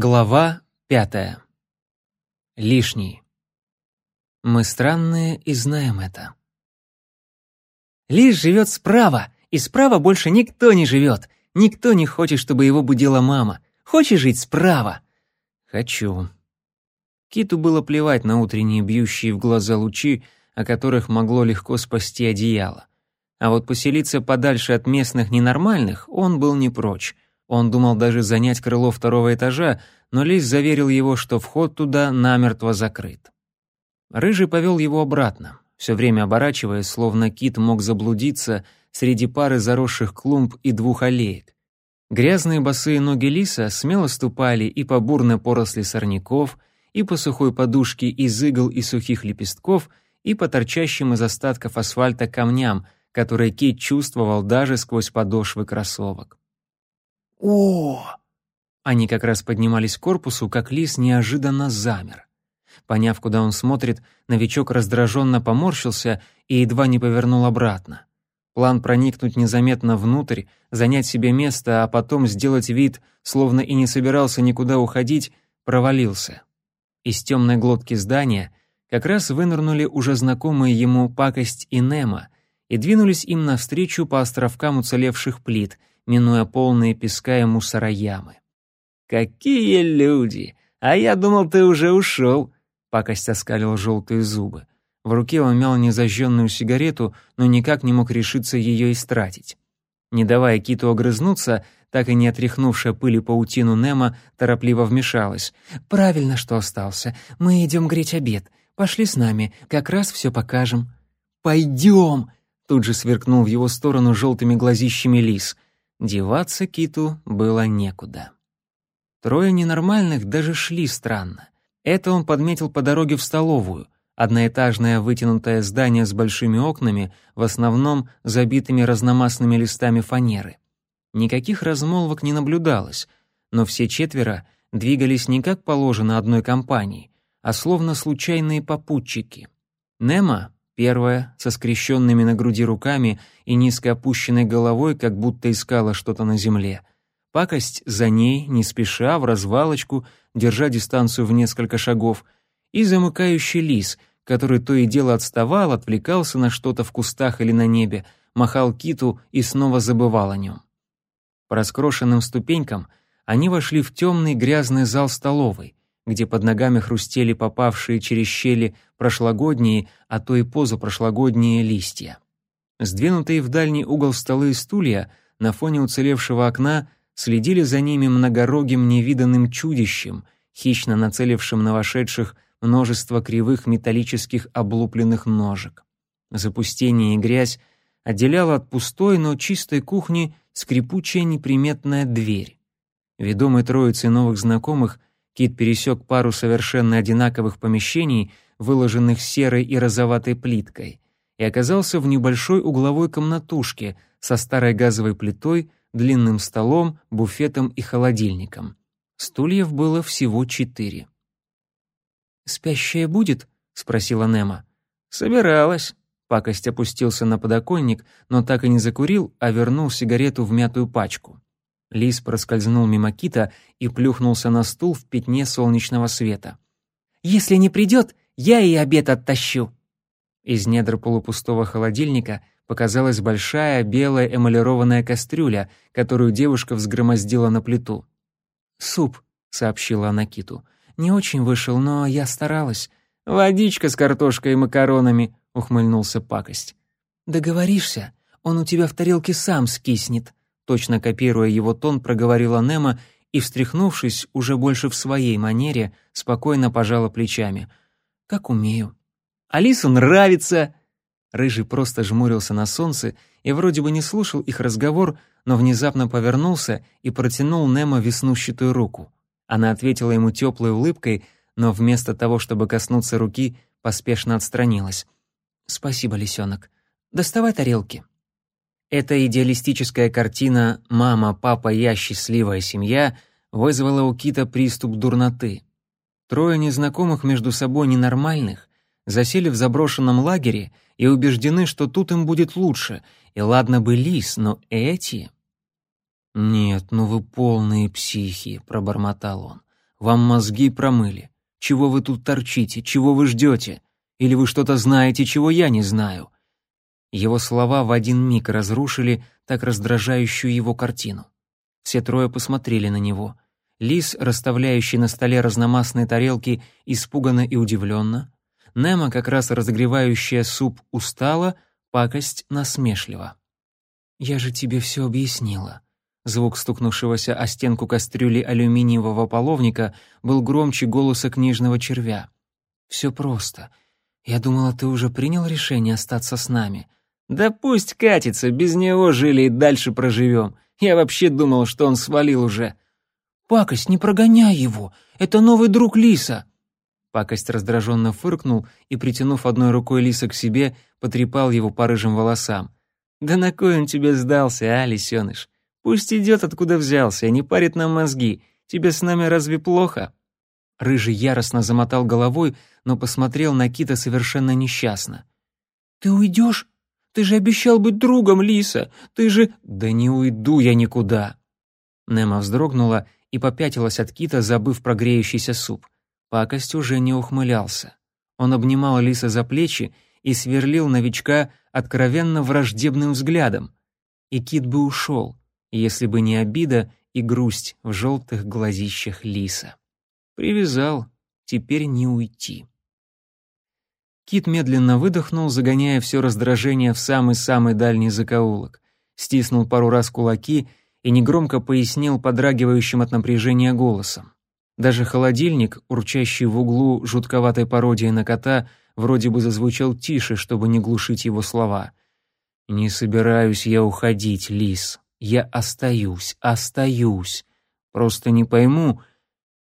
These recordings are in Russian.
Глава пятая. Лишний. Мы странные и знаем это. Лис живет справа, и справа больше никто не живет. Никто не хочет, чтобы его будила мама. Хочешь жить справа? Хочу. Киту было плевать на утренние бьющие в глаза лучи, о которых могло легко спасти одеяло. А вот поселиться подальше от местных ненормальных он был не прочь — он думал даже занять крыло второго этажа, но Лис заверил его, что вход туда намертво закрыт. Рыжий повел его обратно, все время оборачиваясь, словно кит мог заблудиться среди пары заросших клумб и двух аллеек. Грязные босые ноги лиса смело ступали и по бурной поросли сорняков, и по сухой подушке из игл и сухих лепестков, и по торчащим из остатков асфальта камням, которые Кит чувствовал даже сквозь подошвы кроссовок. О! Они как раз поднимались к корпусу, как лис неожиданно замер. Поняв, куда он смотрит, новичок раздраженно поморщился и едва не повернул обратно. План проникнуть незаметно внутрь, занять себе место, а потом сделать вид, словно и не собирался никуда уходить, провалился. Из темной глотки здания как раз вынырнули уже знакомые ему пакость и Немо и двинулись им навстречу по островкам уцелевших плит, минуя полные песка и мусора ямы. «Какие люди! А я думал, ты уже ушел!» Пакость оскалил желтые зубы. В руке он мял незажженную сигарету, но никак не мог решиться ее истратить. Не давая киту огрызнуться, так и не отряхнувшая пыли паутину Немо торопливо вмешалась. «Правильно, что остался. Мы идем греть обед. Пошли с нами, как раз все покажем». «Пойдем!» — тут же сверкнул в его сторону желтыми глазищами лис — Деваться Киту было некуда. Трое ненормальных даже шли странно. Это он подметил по дороге в столовую. Одноэтажное вытянутое здание с большими окнами, в основном забитыми разномастными листами фанеры. Никаких размолвок не наблюдалось, но все четверо двигались не как положено одной компании, а словно случайные попутчики. Немо Первая, со скрещенными на груди руками и низко опущенной головой, как будто искала что-то на земле. Пакость за ней, не спеша, в развалочку, держа дистанцию в несколько шагов. И замыкающий лис, который то и дело отставал, отвлекался на что-то в кустах или на небе, махал киту и снова забывал о нем. По раскрошенным ступенькам они вошли в темный грязный зал столовой, где под ногами хрустели попавшие через щели прошлогодние, а то и позапрошлогодние листья. Сдвинутые в дальний угол столы и стулья на фоне уцелевшего окна следили за ними многорогим невиданным чудищем, хищно нацелившим на вошедших множество кривых металлических облупленных ножек. Запустение и грязь отделяла от пустой, но чистой кухни скрипучая неприметная дверь. Ведомый троицей новых знакомых Кит пересек пару совершенно одинаковых помещений, выложенных серой и розоватой плиткой, и оказался в небольшой угловой комнатушке со старой газовой плитой, длинным столом, буфетом и холодильником. Стульев было всего четыре. «Спящая будет?» — спросила Немо. «Собиралась». Пакость опустился на подоконник, но так и не закурил, а вернул сигарету в мятую пачку. Лис проскользнул мимо кита и плюхнулся на стул в пятне солнечного света. «Если не придет, я и обед оттащу!» Из недр полупустого холодильника показалась большая белая эмалированная кастрюля, которую девушка взгромоздила на плиту. «Суп», — сообщила она киту. «Не очень вышел, но я старалась». «Водичка с картошкой и макаронами», — ухмыльнулся пакость. «Договоришься, он у тебя в тарелке сам скиснет», Точно копируя его тон, проговорила Немо и, встряхнувшись, уже больше в своей манере, спокойно пожала плечами. «Как умею». «Алису нравится!» Рыжий просто жмурился на солнце и вроде бы не слушал их разговор, но внезапно повернулся и протянул Немо веснущатую руку. Она ответила ему теплой улыбкой, но вместо того, чтобы коснуться руки, поспешно отстранилась. «Спасибо, лисенок. Доставай тарелки». Эта идеалистическая картина «мама, папа, я, счастливая семья» вызвала у Кита приступ дурноты. Трое незнакомых между собой ненормальных засели в заброшенном лагере и убеждены, что тут им будет лучше, и ладно бы лис, но эти... «Нет, ну вы полные психи», — пробормотал он. Вам мозги промыли. Чего вы тут торчите? Чего вы ждете? Или вы что-то знаете, чего я не знаю?» Его слова в один миг разрушили так раздражающую его картину. Все трое посмотрели на него. Лис, расставляющий на столе разномастные тарелки, испуганно и удивленно. Немо, как раз разогревающая суп, устала, пакость насмешливо. «Я же тебе все объяснила». Звук стукнувшегося о стенку кастрюли алюминиевого половника был громче голоса книжного червя. «Все просто. Я думала, ты уже принял решение остаться с нами. «Да пусть катится, без него жили и дальше проживем. Я вообще думал, что он свалил уже». «Пакость, не прогоняй его! Это новый друг Лиса!» Пакость раздраженно фыркнул и, притянув одной рукой Лиса к себе, потрепал его по рыжим волосам. «Да на кой он тебе сдался, а, лисеныш? Пусть идет, откуда взялся, не парит нам мозги. Тебе с нами разве плохо?» Рыжий яростно замотал головой, но посмотрел на Кита совершенно несчастно. «Ты уйдешь?» Ты же обещал быть другом, Лиса! Ты же...» «Да не уйду я никуда!» Немо вздрогнула и попятилась от кита, забыв про греющийся суп. Пакость уже не ухмылялся. Он обнимал Лиса за плечи и сверлил новичка откровенно враждебным взглядом. И кит бы ушел, если бы не обида и грусть в желтых глазищах Лиса. Привязал, теперь не уйти. Кит медленно выдохнул, загоняя все раздражение в самый-самый дальний закоулок. Стиснул пару раз кулаки и негромко пояснил подрагивающим от напряжения голосом. Даже холодильник, урчащий в углу жутковатой пародией на кота, вроде бы зазвучал тише, чтобы не глушить его слова. «Не собираюсь я уходить, лис. Я остаюсь, остаюсь. Просто не пойму,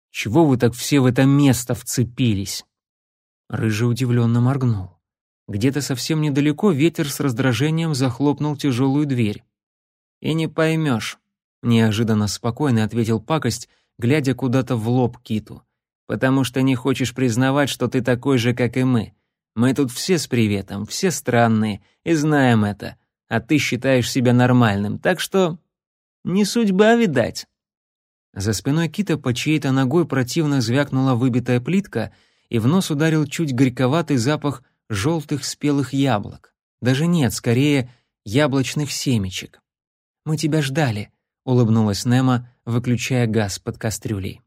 чего вы так все в это место вцепились?» Рыжий удивленно моргнул. Где-то совсем недалеко ветер с раздражением захлопнул тяжелую дверь. «И не поймешь», — неожиданно спокойно ответил пакость, глядя куда-то в лоб киту. «Потому что не хочешь признавать, что ты такой же, как и мы. Мы тут все с приветом, все странные, и знаем это. А ты считаешь себя нормальным, так что... Не судьба, видать». За спиной кита по чьей-то ногой противно звякнула выбитая плитка — и в нос ударил чуть горьковатый запах желтых спелых яблок. Даже нет, скорее, яблочных семечек. «Мы тебя ждали», — улыбнулась Немо, выключая газ под кастрюлей.